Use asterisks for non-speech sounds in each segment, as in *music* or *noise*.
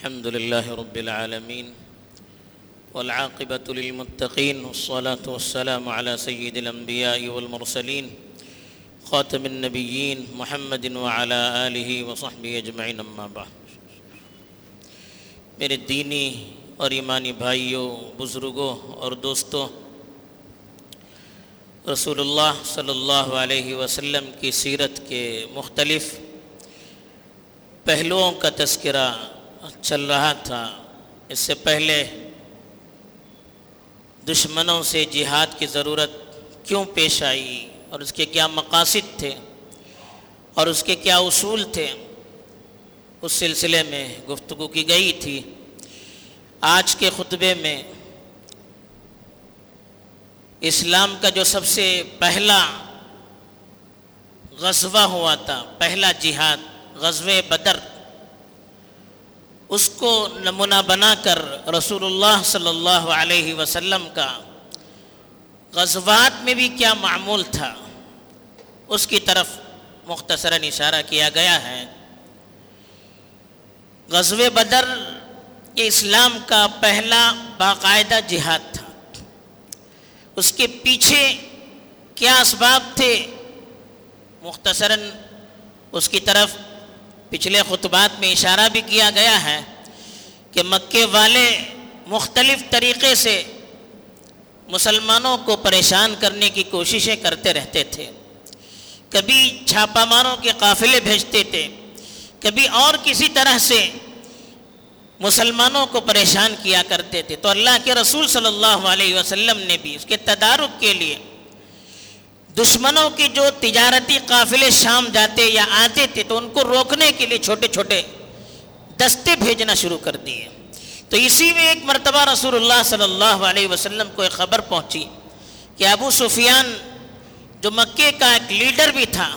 الحمد لله رب العالمين والعاقبة للمتقين والصلاة والسلام على سيد الأنبياء والمرسلين خاتم النبيين محمد وعلى آله وصحبه أجمعين أما بعد. میرے دینی اور ایمانی بھائیوں، بزرگوں اور دوستوں، رسول اللہ صلی اللہ علیہ وسلم کی سیرت کے مختلف پہلوؤں کا تذکرہ چل رہا تھا۔ اس سے پہلے دشمنوں سے جہاد کی ضرورت کیوں پیش آئی؟ اور اس کے کیا مقاصد تھے؟ اور اس کے کیا اصول تھے؟ اس سلسلے میں گفتگو کی گئی تھی۔ آج کے خطبے میں اسلام کا جو سب سے پہلا غزوہ ہوا تھا، پہلا جہاد، غزوہ بدر اس کو نمونہ بنا کر رسول اللہ صلی اللہ علیہ وسلم کا غزوات میں بھی کیا معمول تھا، اس کی طرف مختصراً اشارہ کیا گیا ہے۔ غزوہ بدر یہ اسلام کا پہلا باقاعدہ جہاد تھا۔ اس کے پیچھے کیا اسباب تھے؟ مختصراً اس کی طرف پچھلے خطبات میں اشارہ بھی کیا گیا ہے کہ مکے والے مختلف طریقے سے مسلمانوں کو پریشان کرنے کی کوششیں کرتے رہتے تھے۔ کبھی چھاپا ماروں کے قافلے بھیجتے تھے، کبھی اور کسی طرح سے مسلمانوں کو پریشان کیا کرتے تھے۔ تو اللہ کے رسول صلی اللہ علیہ وسلم نے بھی اس کے تدارک کے لیے دشمنوں کی جو تجارتی قافلے شام جاتے یا آتے تھے تو ان کو روکنے کے لیے چھوٹے چھوٹے دستے بھیجنا شروع کر دیے۔ تو اسی میں ایک مرتبہ رسول اللہ صلی اللہ علیہ وسلم کو ایک خبر پہنچی کہ ابو سفیان جو مکے کا ایک لیڈر بھی تھا،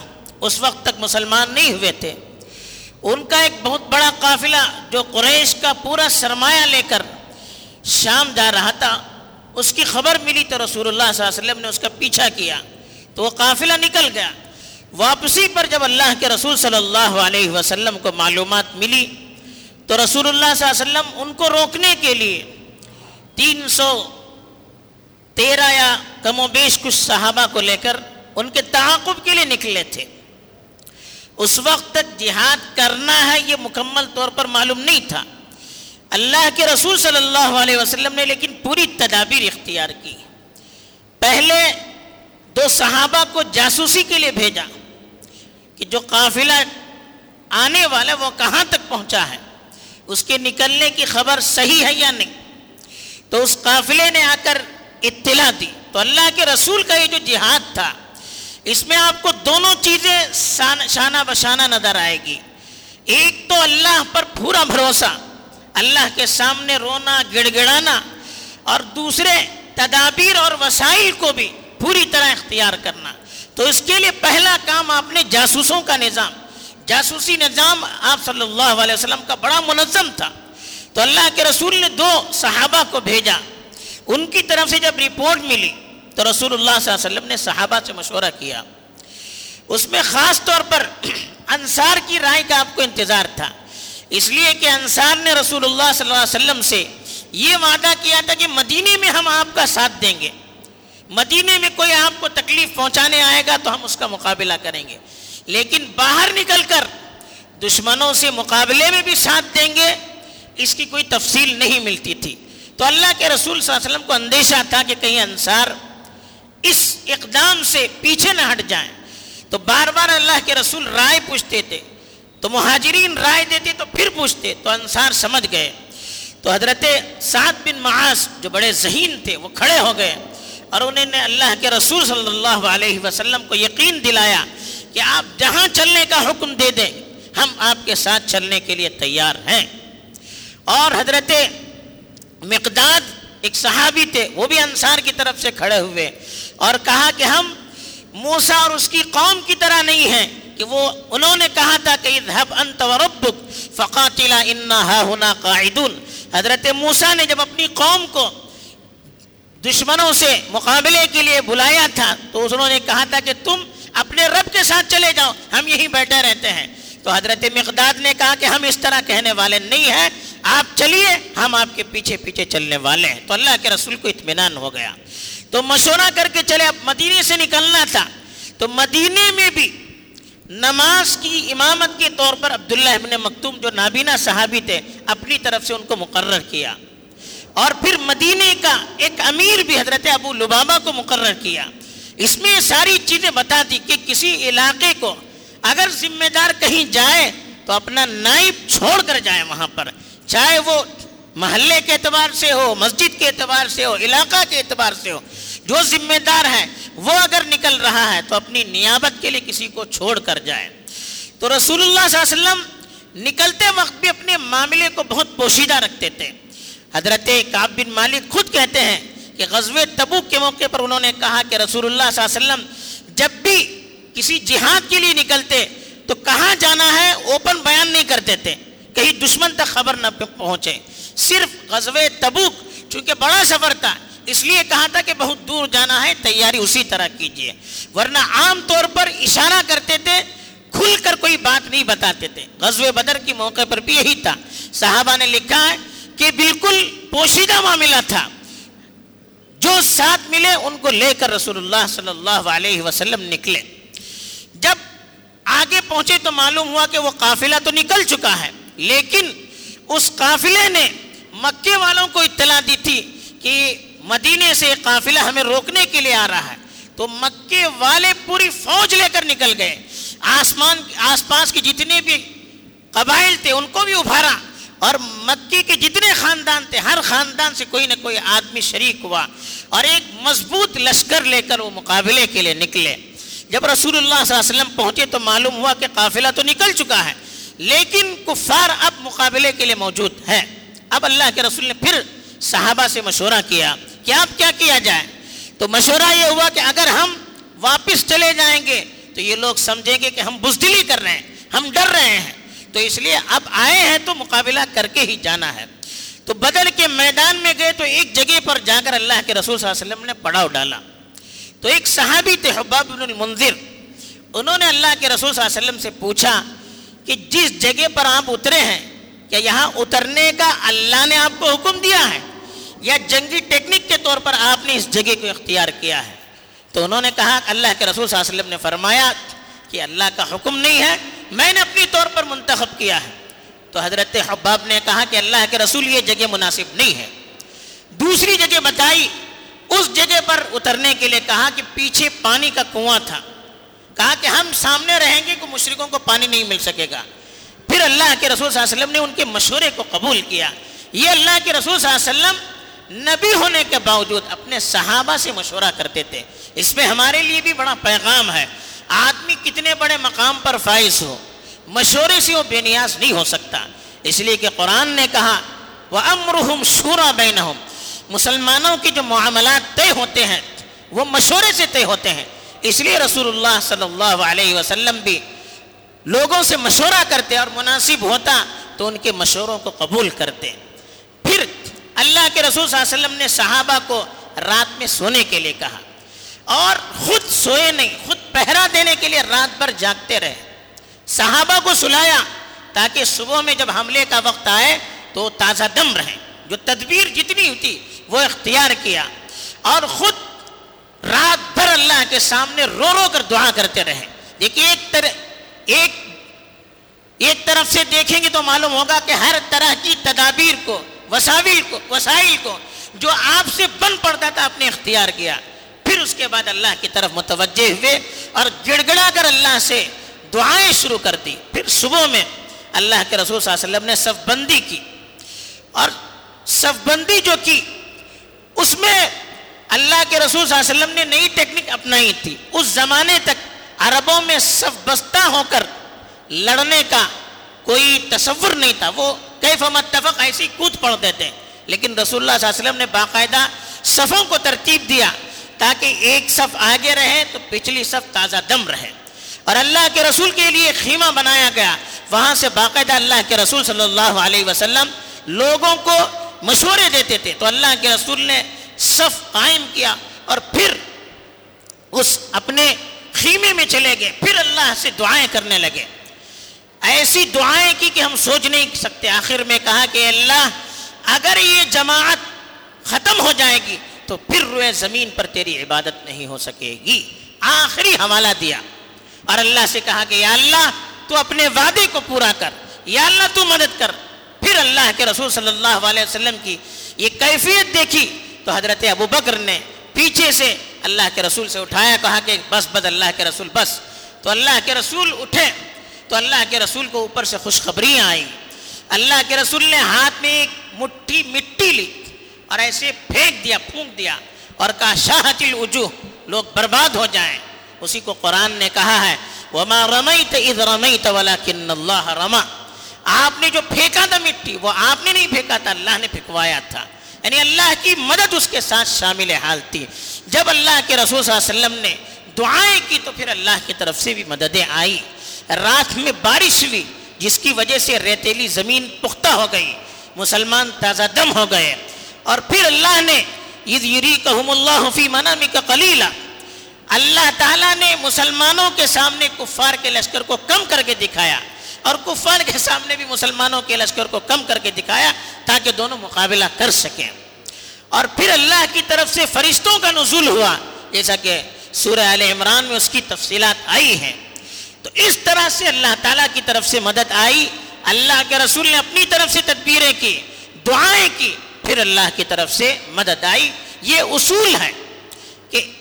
اس وقت تک مسلمان نہیں ہوئے تھے۔ ان کا ایک بہت بڑا قافلہ جو قریش کا پورا سرمایہ لے کر شام جا رہا تھا، اس کی خبر ملی تو رسول اللہ صلی اللہ علیہ وسلم نے اس کا پیچھا کیا۔ تو وہ قافلہ نکل گیا۔ واپسی پر جب اللہ کے رسول صلی اللہ علیہ وسلم کو معلومات ملی، تو رسول اللہ صلی اللہ علیہ وسلم ان کو روکنے کے لیے تین سو تیرہ یا کم و بیش کچھ صحابہ کو لے کر ان کے تعاقب کے لیے نکلے تھے۔ اس وقت تک جہاد کرنا ہے، یہ مکمل طور پر معلوم نہیں تھا۔ اللہ کے رسول صلی اللہ علیہ وسلم نے لیکن پوری تدابیر اختیار کی۔ پہلے دو صحابہ کو جاسوسی کے لیے بھیجا کہ جو قافلہ آنے والا وہ کہاں تک پہنچا ہے؟ اس کے نکلنے کی خبر صحیح ہے یا نہیں؟ تو اس قافلے نے آ کر اطلاع دی۔ تو اللہ کے رسول کا یہ جو جہاد تھا، اس میں آپ کو دونوں چیزیں شانہ بشانہ نظر آئے گی۔ ایک تو اللہ پر پورا بھروسہ، اللہ کے سامنے رونا، گڑ گڑانا، اور دوسرے تدابیر اور وسائل کو بھی پوری طرح اختیار کرنا۔ تو اس کے لیے پہلا کام آپ نے جاسوسوں کا نظام۔ جاسوسی نظام آپ صلی اللہ علیہ وسلم کا بڑا منظم تھا۔ تو اللہ کے رسول نے دو صحابہ کو بھیجا۔ ان کی طرف سے جب رپورٹ ملی، تو رسول اللہ صلی اللہ علیہ وسلم نے صحابہ سے مشورہ کیا۔ اس میں خاص طور پر *clears throat* انصار کی رائے کا آپ کو انتظار تھا۔ اس لیے کہ انصار نے رسول اللہ صلی اللہ علیہ وسلم سے یہ وعدہ کیا تھا کہ مدینے میں ہم آپ کا ساتھ دیں گے۔ مدینے میں کوئی آپ کو تکلیف پہنچانے آئے گا تو ہم اس کا مقابلہ کریں گے۔ لیکن باہر نکل کر دشمنوں سے مقابلے میں بھی ساتھ دیں گے، اس کی کوئی تفصیل نہیں ملتی تھی۔ تو اللہ کے رسول صلی اللہ علیہ وسلم کو اندیشہ تھا کہ کہیں انصار اس اقدام سے پیچھے نہ ہٹ جائیں۔ تو بار بار اللہ کے رسول رائے پوچھتے تھے۔ تو مہاجرین رائے دیتے تو پھر پوچھتے، تو انصار سمجھ گئے۔ تو حضرت سعد بن معاذ جو بڑے ذہین تھے، وہ کھڑے ہو گئے۔ اور انہوں نے اللہ کے رسول صلی اللہ علیہ وسلم کو یقین دلایا کہ آپ جہاں چلنے کا حکم دے دیں، ہم آپ کے ساتھ چلنے کے لیے تیار ہیں۔ اور حضرت مقداد ایک صحابی تھے، وہ بھی انصار کی طرف سے کھڑے ہوئے اور کہا کہ ہم موسا اور اس کی قوم کی طرح نہیں ہیں۔ کہ وہ، انہوں نے کہا تھا کہ اذهب انت وربك فقاتلا انها هنا قاعدون۔ حضرت موسا نے جب اپنی قوم کو دشمنوں سے مقابلے کے لیے بلایا تھا، تو انہوں نے کہا تھا کہ تم اپنے رب کے ساتھ چلے جاؤ، ہم یہیں بیٹھے رہتے ہیں۔ تو حضرت مقداد نے کہا کہ ہم اس طرح کہنے والے نہیں ہیں، آپ چلیے، ہم آپ کے پیچھے پیچھے چلنے والے ہیں۔ تو اللہ کے رسول کو اطمینان ہو گیا۔ تو مشورہ کر کے چلے، اب مدینے سے نکلنا تھا۔ تو مدینے میں بھی نماز کی امامت کے طور پر عبداللہ ابن مکتوم جو نابینا صحابی تھے، اپنی طرف سے ان کو مقرر کیا۔ اور پھر مدینے کا ایک امیر بھی حضرت ابو لبابا کو مقرر کیا۔ اس میں ساری چیزیں بتا دی کہ کسی علاقے کو اگر ذمہ دار کہیں جائے تو اپنا نائب چھوڑ کر جائے وہاں پر۔ چاہے وہ محلے کے اعتبار سے ہو، مسجد کے اعتبار سے ہو، علاقہ کے اعتبار سے ہو، جو ذمہ دار ہے، وہ اگر نکل رہا ہے تو اپنی نیابت کے لیے کسی کو چھوڑ کر جائے۔ تو رسول اللہ صلی اللہ علیہ وسلم نکلتے وقت بھی اپنے معاملے کو بہت پوشیدہ رکھتے تھے۔ حضرت کعب بن مالک خود کہتے ہیں کہ غزوہ تبوک کے موقع پر انہوں نے کہا کہ رسول اللہ صلی اللہ علیہ وسلم جب بھی کسی جہاد کے لیے نکلتے تو کہاں جانا ہے اوپن بیان نہیں کرتے تھے کہیں دشمن تک خبر نہ پہنچے۔ صرف غزوہ تبوک، چونکہ بڑا سفر تھا، اس لیے کہا تھا کہ بہت دور جانا ہے، تیاری اسی طرح کیجیے ورنہ عام طور پر اشارہ کرتے تھے، کھل کر کوئی بات نہیں بتاتے تھے۔ غزوہ بدر کی موقع پر بھی یہی تھا۔ صحابہ نے لکھا ہے کہ بالکل پوشیدہ معاملہ تھا۔ جو ساتھ ملے ان کو لے کر رسول اللہ صلی اللہ علیہ وسلم نکلے۔ جب آگے پہنچے تو معلوم ہوا کہ وہ قافلہ تو نکل چکا ہے۔ لیکن اس قافلے نے مکے والوں کو اطلاع دی تھی کہ مدینے سے قافلہ ہمیں روکنے کے لیے آ رہا ہے۔ تو مکے والے پوری فوج لے کر نکل گئے۔ آسمان، آس پاس کے جتنے بھی قبائل تھے، ان کو بھی ابھارا۔ اور مکے کے جتنے خاندان تھے، ہر خاندان سے کوئی نہ کوئی آدمی شریک ہوا اور ایک مضبوط لشکر لے کر وہ مقابلے کے لیے نکلے۔ جب رسول اللہ صلی اللہ علیہ وسلم پہنچے تو معلوم ہوا کہ قافلہ تو نکل چکا ہے، لیکن کفار اب مقابلے کے لیے موجود ہے اب اللہ کے رسول نے پھر صحابہ سے مشورہ کیا، کہ اب کیا کیا جائے؟ تو مشورہ یہ ہوا کہ اگر ہم واپس چلے جائیں گے تو یہ لوگ سمجھیں گے کہ ہم بزدلی کر رہے ہیں، ہم ڈر رہے ہیں۔ تو اس لیے اب آئے ہیں تو مقابلہ کر کے ہی جانا ہے۔ تو بدر کے میدان میں گئے تو ایک جگہ پر جا کر اللہ کے رسول صلی اللہ علیہ وسلم نے پڑاؤ ڈالا۔ تو ایک صحابی تھے حباب بن المنذر، انہوں نے اللہ کے رسول صلی اللہ علیہ وسلم سے پوچھا کہ جس جگہ پر آپ اترے ہیں، کیا یہاں اترنے کا اللہ نے آپ کو حکم دیا ہے؟ یا جنگی ٹیکنک کے طور پر آپ نے اس جگہ کو اختیار کیا ہے؟ تو انہوں نے کہا، اللہ کے رسول صلی اللہ علیہ وسلم نے فرمایا کہ اللہ کا حکم نہیں ہے۔ میں نے اپنی طور پر منتخب کیا ہے۔ تو حضرت حباب نے کہا کہ اللہ کے رسول یہ جگہ مناسب نہیں ہے۔ دوسری جگہ بتائی، اس جگہ پر اترنے کے لیے کہا کہ پیچھے پانی کا کنواں تھا۔ کہا کہ ہم سامنے رہیں گے کہ مشرقوں کو پانی نہیں مل سکے گا۔ پھر اللہ کے رسول صلی اللہ علیہ وسلم نے ان کے مشورے کو قبول کیا۔ یہ اللہ کے رسول صلی اللہ علیہ وسلم نبی ہونے کے باوجود اپنے صحابہ سے مشورہ کرتے تھے۔ اس میں ہمارے لیے بھی بڑا پیغام ہے۔ آدمی کتنے بڑے مقام پر فائز ہو مشورے سے وہ بے نیاز نہیں ہو سکتا۔ اس لیے کہ قرآن نے کہا وہ امرحم شورا بین مسلمانوں کی جو معاملات طے ہوتے ہیں، وہ مشورے سے طے ہوتے ہیں۔ اس لیے رسول اللہ صلی اللہ علیہ وسلم بھی لوگوں سے مشورہ کرتے اور مناسب ہوتا تو ان کے مشوروں کو قبول کرتے۔ پھر اللہ کے رسول صلی اللہ علیہ وسلم نے صحابہ کو رات میں سونے کے لیے کہا اور خود سوئے نہیں، خود پہرا دینے کے لیے رات بھر جاگتے رہے۔ صحابہ کو سلایا تاکہ صبح میں جب حملے کا وقت آئے تو تازہ دم رہیں۔ جو تدبیر جتنی ہوتی وہ اختیار کیا۔ اور خود رات بھر اللہ کے سامنے رو رو کر دعا کرتے رہے۔ دیکھیے ایک طرح ایک ایک طرف سے دیکھیں گے تو معلوم ہوگا کہ ہر طرح کی تدابیر کو وسائل کو وسائل کو جو آپ سے بن پڑتا تھا اپنے اختیار کیا۔ اس کے بعد اللہ کی طرف متوجہ ہوئے اور گڑ گڑا کر اللہ سے دعائیں شروع کر دی۔ پھر صبح میں اللہ کے رسول صلی اللہ علیہ وسلم نے صف بندی کی اور صف بندی جو کی، اس میں اللہ کے رسول صلی اللہ علیہ وسلم نے نئی ٹیکنک اپنائی تھی۔ اس زمانے تک عربوں میں صف بستہ ہو کر لڑنے کا کوئی تصور نہیں تھا۔ وہ کیف متفق، ایسی کود پڑتے تھے لیکن رسول اللہ صلی اللہ علیہ وسلم نے باقاعدہ صفوں کو ترتیب دیا۔ تاکہ ایک صف آگے رہے تو پچھلی صف تازہ دم رہے۔ اور اللہ کے رسول کے لیے خیمہ بنایا گیا۔ وہاں سے باقاعدہ اللہ کے رسول صلی اللہ علیہ وسلم لوگوں کو مشورے دیتے تھے۔ تو اللہ کے رسول نے صف قائم کیا اور پھر اس اپنے خیمے میں چلے گئے۔ پھر اللہ سے دعائیں کرنے لگے۔ ایسی دعائیں کی کہ ہم سوچ نہیں سکتے۔ آخر میں کہا کہ اللہ، اگر یہ جماعت ختم ہو جائے گی تو پھر روئے زمین پر تیری عبادت نہیں ہو سکے گی۔ آخری حوالہ دیا۔ اور اللہ سے کہا کہ یا اللہ، تو اپنے وعدے کو پورا کر۔ یا اللہ، تو مدد کر۔ پھر اللہ کے رسول صلی اللہ علیہ وسلم کی یہ کیفیت دیکھی۔ تو حضرت ابو بکر نے پیچھے سے اللہ کے رسول سے اٹھایا، کہا کہ بس بس، اللہ کے رسول، بس۔ تو اللہ کے رسول اٹھے۔ تو اللہ کے رسول کو اوپر سے خوشخبریاں آئیں۔ اللہ کے رسول نے ہاتھ میں ایک مٹھی، مٹی لی۔ اور ایسے پھینک دیا، پھونک دیا اور کہا شاہت الوجوہ، لوگ برباد ہو جائیں۔ اسی کو قرآن نے کہا ہے، وَمَا رَمَيْتَ اِذْ رَمَيْتَ وَلَكِنَّ اللَّهَ رَمَا آپ نے جو پھینکا تھا مٹی، وہ آپ نے نہیں پھینکا تھا، اللہ نے پھینکوایا تھا۔ یعنی اللہ کی مدد اس کے ساتھ شامل حال تھی۔ جب اللہ کے رسول صلی اللہ علیہ وسلم نے دعائیں کی، تو پھر اللہ کی طرف سے بھی مددیں آئی رات میں بارش ہوئی، جس کی وجہ سے ریتیلی زمین پختہ ہو گئی، مسلمان تازہ دم ہو گئے۔ اور پھر اللہ نے عید اِذْ يُرِيكَهُمُ اللَّهُ فِي مَنَامِكَ قَلِيلًا اللہ تعالیٰ نے مسلمانوں کے سامنے کفار کے لشکر کو کم کر کے دکھایا اور کفار کے سامنے بھی مسلمانوں کے لشکر کو کم کر کے دکھایا تاکہ دونوں مقابلہ کر سکیں۔ اور پھر اللہ کی طرف سے فرشتوں کا نزول ہوا، جیسا کہ سورہ علیہ عمران میں اس کی تفصیلات آئی ہیں۔ تو اس طرح سے اللہ تعالیٰ کی طرف سے مدد آئی، اللہ کے رسول نے اپنی طرف سے تدبیریں کی، دعائیں کی۔ پھر اللہ کی طرف سے مدد آئی۔ یہ اصول ہے کہ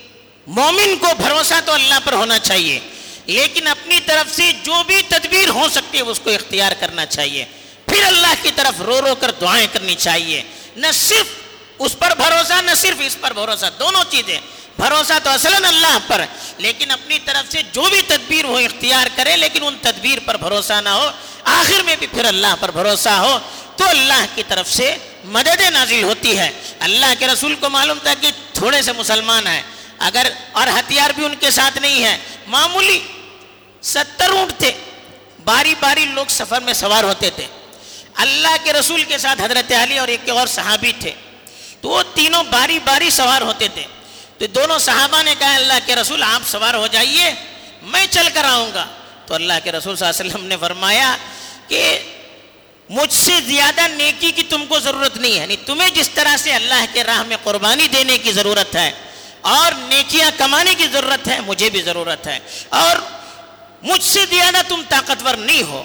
مومن کو بھروسہ تو اللہ پر ہونا چاہیے، لیکن اپنی طرف سے جو بھی تدبیر ہو سکتی ہے، اس کو اختیار کرنا چاہیے۔ پھر اللہ کی طرف رو رو کر دعائیں کرنی چاہیے۔ نہ صرف اس پر بھروسہ، نہ صرف اس پر بھروسہ، دونوں چیزیں۔ بھروسہ تو اصلاً اللہ پر، لیکن اپنی طرف سے جو بھی تدبیر ہو، اختیار کرے، لیکن ان تدبیر پر بھروسہ نہ ہو۔ آخر میں بھی پھر اللہ پر بھروسہ ہو۔ تو اللہ کی طرف سے مدد نازل ہوتی ہے اللہ کے رسول کو معلوم تھا کہ تھوڑے سے مسلمان ہیں۔ اگر اور ہتھیار بھی ان کے ساتھ نہیں ہے معمولی ستر اونٹ تھے۔ باری باری لوگ سفر میں سوار ہوتے تھے۔ اللہ کے رسول کے ساتھ حضرت علی اور ایک اور صحابی تھے۔ تو وہ تینوں باری باری سوار ہوتے تھے۔ تو دونوں صحابہ نے کہا، اللہ کے رسول، آپ سوار ہو جائیے، میں چل کر آؤں گا۔ تو اللہ کے رسول صلی اللہ علیہ وسلم نے فرمایا کہ مجھ سے زیادہ نیکی کی تم کو ضرورت نہیں ہے۔ یعنی تمہیں جس طرح سے اللہ کے راہ میں قربانی دینے کی ضرورت ہے اور نیکیاں کمانے کی ضرورت ہے، مجھے بھی ضرورت ہے۔ اور مجھ سے زیادہ تم طاقتور نہیں ہو۔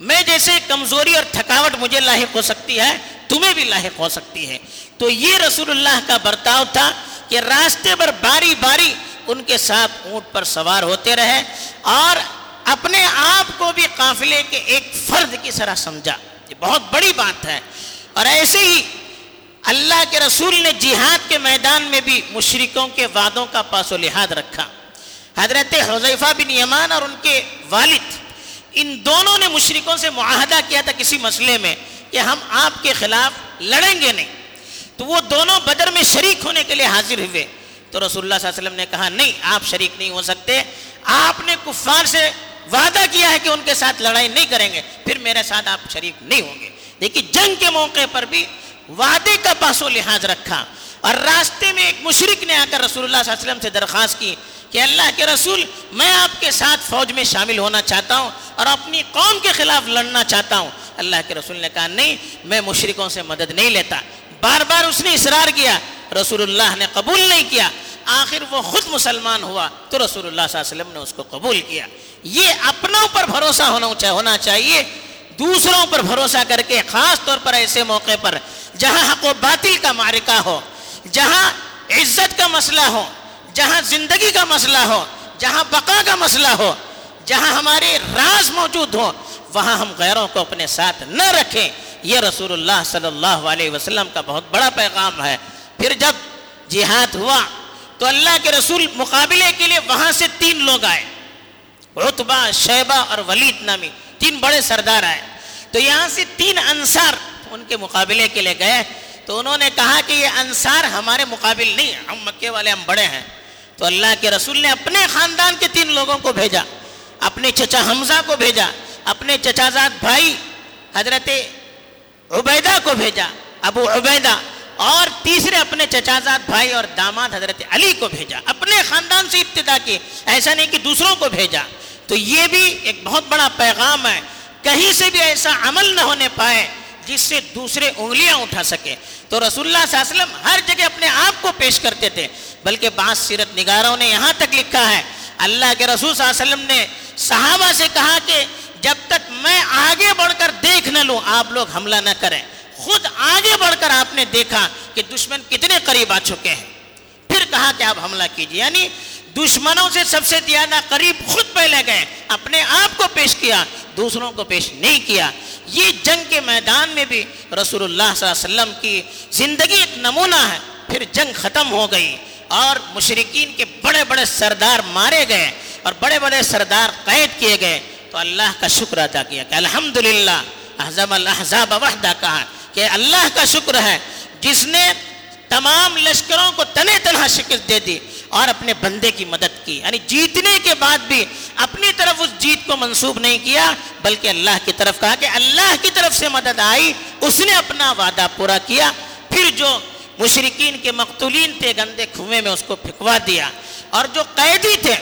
میں جیسے کمزوری اور تھکاوٹ مجھے لاحق ہو سکتی ہے، تمہیں بھی لاحق ہو سکتی ہے۔ تو یہ رسول اللہ کا برتاؤ تھا کہ راستے پر باری باری ان کے ساتھ اونٹ پر سوار ہوتے رہے اور اپنے آپ کو بھی قافلے کے ایک فرد کی طرح سمجھا۔ یہ بہت بڑی بات ہے۔ اور ایسے ہی اللہ کے رسول نے جہاد کے میدان میں بھی مشرکوں کے وعدوں کا پاس و لحاظ رکھا۔ حضرت حضیفہ بن یمان اور ان کے والد، ان دونوں نے مشرکوں سے معاہدہ کیا تھا کسی مسئلے میں کہ ہم آپ کے خلاف لڑیں گے نہیں۔ تو وہ دونوں بدر میں شریک ہونے کے لیے حاضر ہوئے۔ تو رسول اللہ صلی اللہ علیہ وسلم نے کہا، نہیں، آپ شریک نہیں ہو سکتے۔ آپ نے کفار سے وعدہ کیا ہے کہ ان کے ساتھ لڑائی نہیں کریں گے، پھر میرے ساتھ آپ شریک نہیں ہوں گے۔ لیکن جنگ کے موقع پر بھی وعدے کا پاس و لحاظ رکھا۔ اور راستے میں ایک مشرک نے آ کر رسول اللہ صلی اللہ علیہ وسلم سے درخواست کی کہ اللہ کے رسول، میں آپ کے ساتھ فوج میں شامل ہونا چاہتا ہوں اور اپنی قوم کے خلاف لڑنا چاہتا ہوں۔ اللہ کے رسول نے کہا، نہیں، میں مشرکوں سے مدد نہیں لیتا۔ بار بار اس نے اصرار کیا، رسول اللہ نے قبول نہیں کیا۔ آخر وہ خود مسلمان ہوا تو رسول اللہ صلی اللہ علیہ وسلم نے اس کو قبول کیا۔ یہ اپنوں پر بھروسہ ہونا ہونا چاہیے۔ دوسروں پر بھروسہ کر کے خاص طور پر ایسے موقع پر جہاں حق و باطل کا معرکہ ہو، جہاں عزت کا مسئلہ ہو، جہاں زندگی کا مسئلہ ہو، جہاں بقا کا مسئلہ ہو، جہاں ہمارے راز موجود ہو وہاں ہم غیروں کو اپنے ساتھ نہ رکھیں۔ یہ رسول اللہ صلی اللہ علیہ وسلم کا بہت بڑا پیغام ہے۔ پھر جب جہاد ہوا تو اللہ کے رسول مقابلے کے لیے وہاں سے تین لوگ آئے۔ رتبہ شیبہ اور ولید نامی۔ تین بڑے سردار آئے۔ تو یہاں سے تین انصار ان کے مقابلے کے لیے گئے۔ تو انہوں نے کہا کہ یہ انصار ہمارے مقابل نہیں ہم مکے والے، ہم بڑے ہیں۔ تو اللہ کے رسول نے اپنے خاندان کے تین لوگوں کو بھیجا، اپنے چچا حمزہ کو بھیجا، اپنے چچا زاد بھائی حضرت عبیدہ کو بھیجا، ابو عبیدہ اور تیسرے اپنے چچازاد بھائی اور داماد حضرت علی کو بھیجا، اپنے خاندان سے ابتدا کی، ایسا نہیں کہ دوسروں کو بھیجا۔ تو یہ بھی ایک بہت بڑا پیغام ہے۔ کہیں سے بھی ایسا عمل نہ ہونے پائے جس سے دوسرے انگلیاں اٹھا سکے۔ تو رسول اللہ صلی اللہ علیہ وسلم ہر جگہ اپنے آپ کو پیش کرتے تھے، بلکہ بعض سیرت نگاروں نے یہاں تک لکھا ہے۔ اللہ کے رسول صلی اللہ علیہ وسلم نے صحابہ سے کہا کہ جب تک میں آگے بڑھ کر دیکھ نہ لوں، آپ لوگ حملہ نہ کریں۔ خود آگے بڑھ کر آپ نے دیکھا کہ دشمن کتنے قریب آ چکے ہیں۔ پھر کہا کہ آپ حملہ کیجیے یعنی دشمنوں سے سب سے زیادہ قریب خود پہلے گئے، اپنے آپ کو پیش کیا، دوسروں کو پیش نہیں کیا۔ یہ جنگ کے میدان میں بھی رسول اللہ صلی اللہ علیہ وسلم کی زندگی ایک نمونہ ہے۔ پھر جنگ ختم ہو گئی اور مشرقین کے بڑے بڑے سردار مارے گئے اور بڑے بڑے سردار قید کیے گئے۔ تو اللہ کا شکر ادا کیا کہ الحمدللہ احزم الاحزاب وحدہ کہا۔ کہ اللہ کا شکر ہے، جس نے تمام لشکروں کو تنے تنہا شکست دے دی اور اپنے بندے کی مدد کی۔ یعنی جیتنے کے بعد بھی اپنی طرف اس جیت کو منسوب نہیں کیا، بلکہ اللہ کی طرف کہا کہ اللہ کی طرف سے مدد آئی، اس نے اپنا وعدہ پورا کیا۔ پھر جو مشرقین کے مقتولین تھے، گندے کھویں میں اس کو پھکوا دیا۔ اور جو قیدی تھے،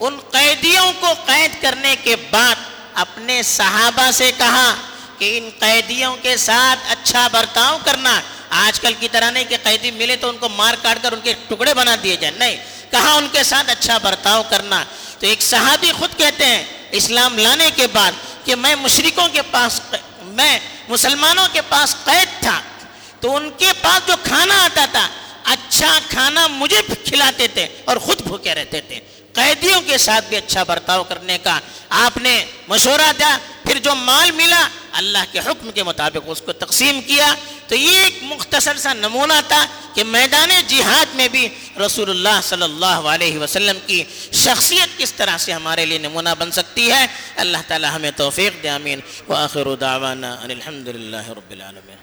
ان قیدیوں کو قید کرنے کے بعد اپنے صحابہ سے کہا کہ ان قیدیوں کے ساتھ اچھا برتاؤ کرنا آج کل کی طرح نہیں کہ قیدی ملے تو ان کو مار کاٹ کر ان کے ٹکڑے بنا دیے جائیں۔ نہیں کہا ان کے ساتھ اچھا برتاؤ کرنا؟ تو ایک صحابی خود کہتے ہیں اسلام لانے کے بعد کہ میں مشرکوں کے پاس میں مسلمانوں کے پاس قید تھا۔ تو ان کے پاس جو کھانا آتا تھا اچھا کھانا مجھے کھلاتے تھے اور خود بھوکے رہتے تھے۔ قیدیوں کے ساتھ بھی اچھا برتاؤ کرنے کا آپ نے مشورہ دیا، پھر جو مال ملا اللہ کے حکم کے مطابق اس کو تقسیم کیا۔ تو یہ ایک مختصر سا نمونہ تھا کہ میدان جہاد میں بھی رسول اللہ صلی اللہ علیہ وسلم کی شخصیت کس طرح سے ہمارے لیے نمونہ بن سکتی ہے۔ اللہ تعالی ہمیں توفیق دے، آمین۔ وآخر دعوانا ان الحمد رب العالمین۔